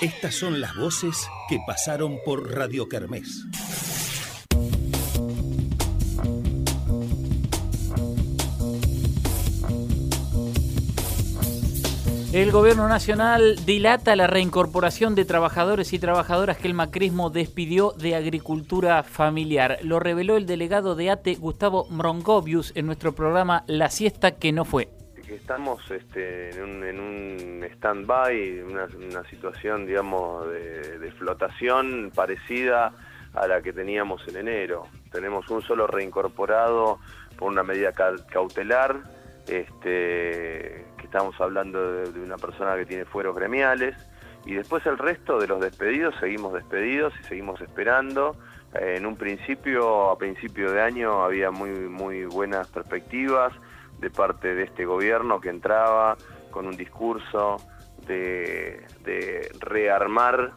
Estas son las voces que pasaron por Radio Kermés. El gobierno nacional dilata la reincorporación de trabajadores y trabajadoras que el macrismo despidió de agricultura familiar. Lo reveló el delegado de ATE, Gustavo Mrongovius, en nuestro programa La Siesta que no fue. Estamos este, en un, stand-by, una, situación, digamos, de, flotación parecida a la que teníamos en enero. Tenemos un solo reincorporado por una medida cautelar, este, estamos hablando de, una persona que tiene fueros gremiales, y después el resto de los despedidos, seguimos despedidos y seguimos esperando. Eh, en un principio, a principio de año, había muy, muy buenas perspectivas de parte de este gobierno que entraba con un discurso de, rearmar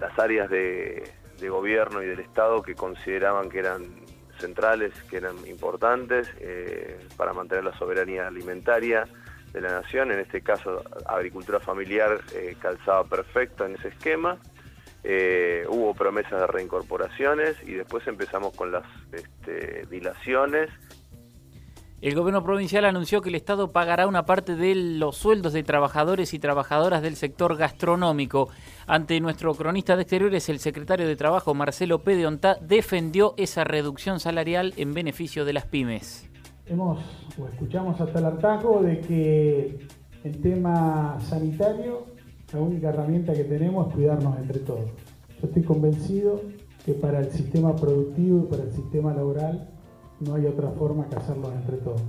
las áreas de, de gobierno y del Estado que consideraban que eran centrales, que eran importantes eh, para mantener la soberanía alimentaria de la nación, en este caso agricultura familiar eh, calzaba perfecto en ese esquema. Eh, hubo promesas de reincorporaciones y después empezamos con las este, dilaciones. El gobierno provincial anunció que el Estado pagará una parte de los sueldos de trabajadores y trabajadoras del sector gastronómico. Ante nuestro cronista de exteriores, el secretario de Trabajo, Marcelo Pedeonta, defendió esa reducción salarial en beneficio de las pymes hemos o escuchamos hasta el hartazgo de que el tema sanitario, la única herramienta que tenemos es cuidarnos entre todos. Yo estoy convencido que para el sistema productivo y para el sistema laboral no hay otra forma que hacerlo entre todos.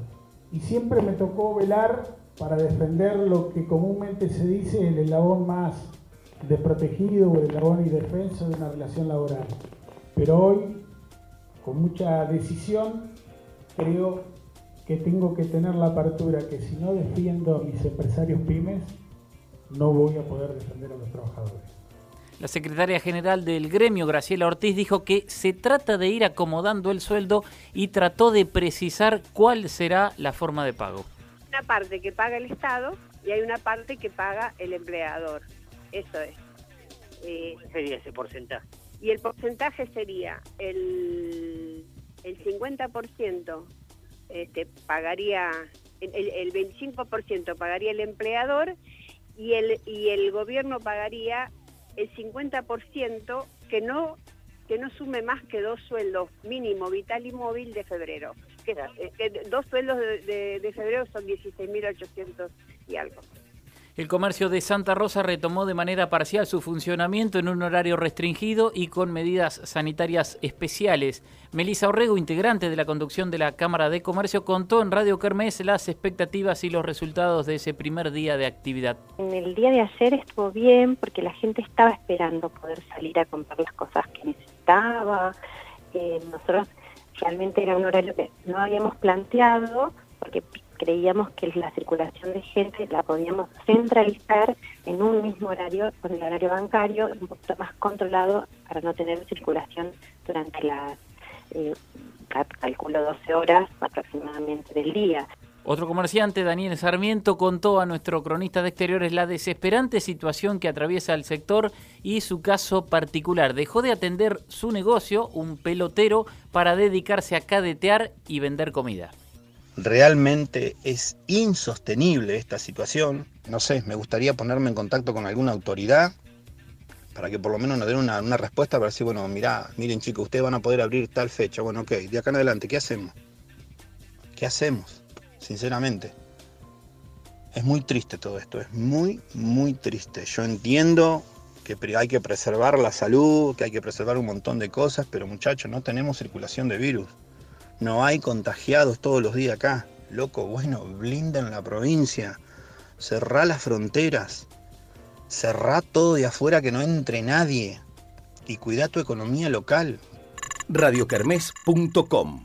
Y siempre me tocó velar para defender lo que comúnmente se dice el eslabón más desprotegido o el eslabón indefenso de una relación laboral. Pero hoy, con mucha decisión, creo que tengo que tener la apertura que si no defiendo a mis empresarios pymes, no voy a poder defender a los trabajadores. La secretaria general del gremio, Graciela Ortiz, dijo que se trata de ir acomodando el sueldo y trató de precisar cuál será la forma de pago. Una parte que paga el Estado y hay una parte que paga el empleador. Eso es. Eh, sería ese porcentaje? Y el porcentaje sería el, el 50% este, pagaría, el, el 25% pagaría el empleador y el, y el gobierno pagaría el 50% que no que no sume más que dos sueldos mínimo vital y móvil de febrero. Que, eh, dos sueldos de, de, de febrero son 16.800 y algo. El comercio de Santa Rosa retomó de manera parcial su funcionamiento en un horario restringido y con medidas sanitarias especiales. Melisa Orrego, integrante de la conducción de la Cámara de Comercio, contó en Radio Kermés las expectativas y los resultados de ese primer día de actividad. En el día de ayer estuvo bien porque la gente estaba esperando poder salir a comprar las cosas que necesitaba. Eh, nosotros realmente era un horario que no habíamos planteado porque creíamos que la circulación de gente la podíamos centralizar en un mismo horario, con el horario bancario, un poquito más controlado para no tener circulación durante las, eh, calculo, 12 horas aproximadamente del día. Otro comerciante, Daniel Sarmiento, contó a nuestro cronista de exteriores la desesperante situación que atraviesa el sector y su caso particular. Dejó de atender su negocio, un pelotero, para dedicarse a cadetear y vender comida realmente es insostenible esta situación. No sé, me gustaría ponerme en contacto con alguna autoridad para que por lo menos nos den una, respuesta para decir, bueno, mirá, miren chicos, ustedes van a poder abrir tal fecha. Bueno, ok, de acá en adelante, ¿qué hacemos? ¿Qué hacemos? Sinceramente. Es muy triste todo esto, es muy, muy triste. Yo entiendo que hay que preservar la salud, que hay que preservar un montón de cosas, pero muchachos, no tenemos circulación de virus. No hay contagiados todos los días acá. Loco, bueno, blindan la provincia. Cerrá las fronteras. Cerrá todo de afuera que no entre nadie. Y cuida tu economía local. radiocarmes.com